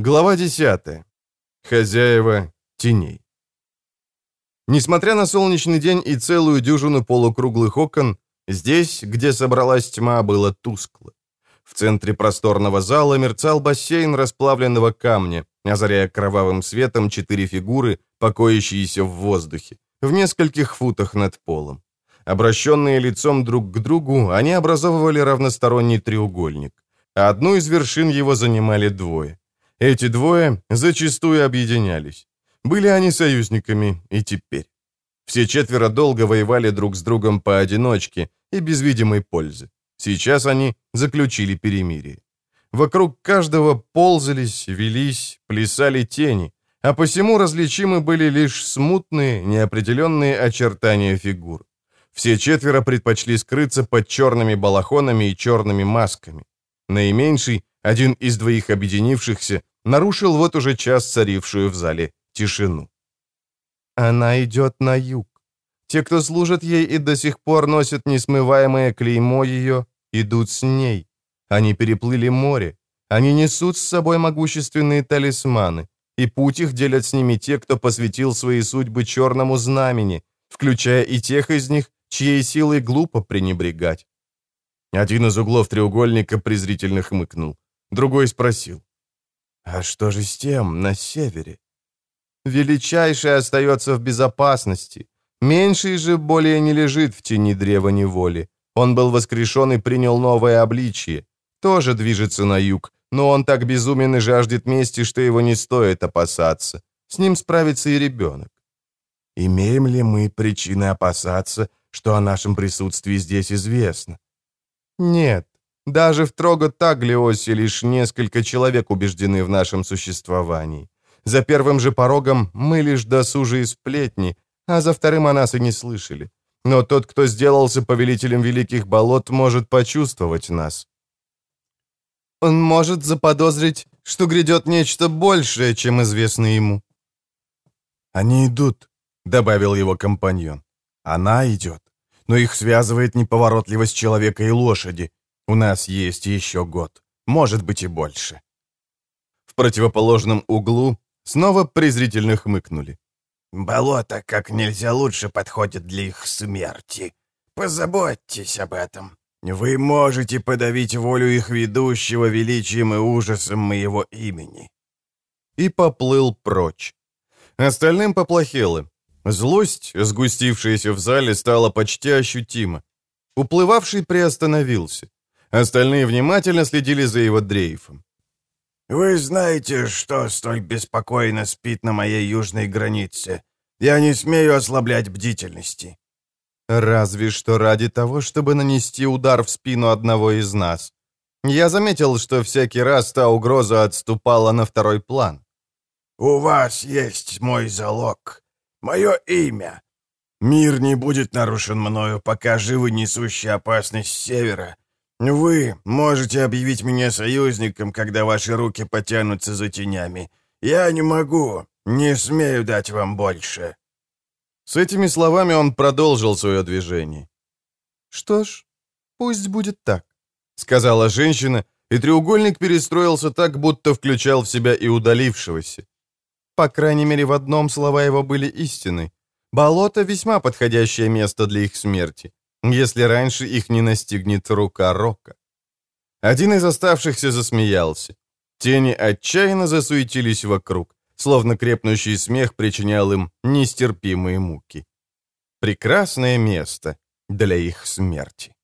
Глава 10. Хозяева теней. Несмотря на солнечный день и целую дюжину полукруглых окон, здесь, где собралась тьма, было тускло. В центре просторного зала мерцал бассейн расплавленного камня, озаряя кровавым светом четыре фигуры, покоящиеся в воздухе, в нескольких футах над полом. Обращенные лицом друг к другу, они образовывали равносторонний треугольник. А одну из вершин его занимали двое. Эти двое зачастую объединялись. Были они союзниками и теперь. Все четверо долго воевали друг с другом поодиночке и без видимой пользы. Сейчас они заключили перемирие. Вокруг каждого ползались, велись, плясали тени, а посему различимы были лишь смутные, неопределенные очертания фигур. Все четверо предпочли скрыться под черными балахонами и черными масками. Наименьший, один из двоих объединившихся, нарушил вот уже час царившую в зале тишину. Она идет на юг. Те, кто служит ей и до сих пор носят несмываемое клеймо ее, идут с ней. Они переплыли море. Они несут с собой могущественные талисманы, и путь их делят с ними те, кто посвятил свои судьбы черному знамени, включая и тех из них, чьей силой глупо пренебрегать. Один из углов треугольника презрительно хмыкнул. Другой спросил. «А что же с тем на севере?» «Величайший остается в безопасности. Меньший же более не лежит в тени древа неволи. Он был воскрешен и принял новое обличие. Тоже движется на юг, но он так безумен и жаждет мести, что его не стоит опасаться. С ним справится и ребенок. Имеем ли мы причины опасаться, что о нашем присутствии здесь известно? Нет. Даже в Трого-Таглиосе лишь несколько человек убеждены в нашем существовании. За первым же порогом мы лишь досужие сплетни, а за вторым о нас и не слышали. Но тот, кто сделался повелителем великих болот, может почувствовать нас. Он может заподозрить, что грядет нечто большее, чем известно ему. «Они идут», — добавил его компаньон. «Она идет, но их связывает неповоротливость человека и лошади. У нас есть еще год, может быть и больше». В противоположном углу снова презрительно хмыкнули. «Болото как нельзя лучше подходит для их смерти. Позаботьтесь об этом». Вы можете подавить волю их ведущего величием и ужасом моего имени». И поплыл прочь. Остальным поплохело. Злость, сгустившаяся в зале, стала почти ощутима. Уплывавший приостановился. Остальные внимательно следили за его дрейфом. «Вы знаете, что столь беспокойно спит на моей южной границе. Я не смею ослаблять бдительности. Разве что ради того, чтобы нанести удар в спину одного из нас. Я заметил, что всякий раз та угроза отступала на второй план. «У вас есть мой залог, мое имя. Мир не будет нарушен мною, пока живы несущие опасность с севера. Вы можете объявить меня союзником, когда ваши руки потянутся за тенями. Я не могу, не смею дать вам больше». С этими словами он продолжил свое движение. «Что ж, пусть будет так», — сказала женщина, и треугольник перестроился так, будто включал в себя и удалившегося. По крайней мере, в одном слова его были истины. Болото — весьма подходящее место для их смерти, если раньше их не настигнет рука Рока. Один из оставшихся засмеялся. Тени отчаянно засуетились вокруг словно крепнущий смех причинял им нестерпимые муки. Прекрасное место для их смерти.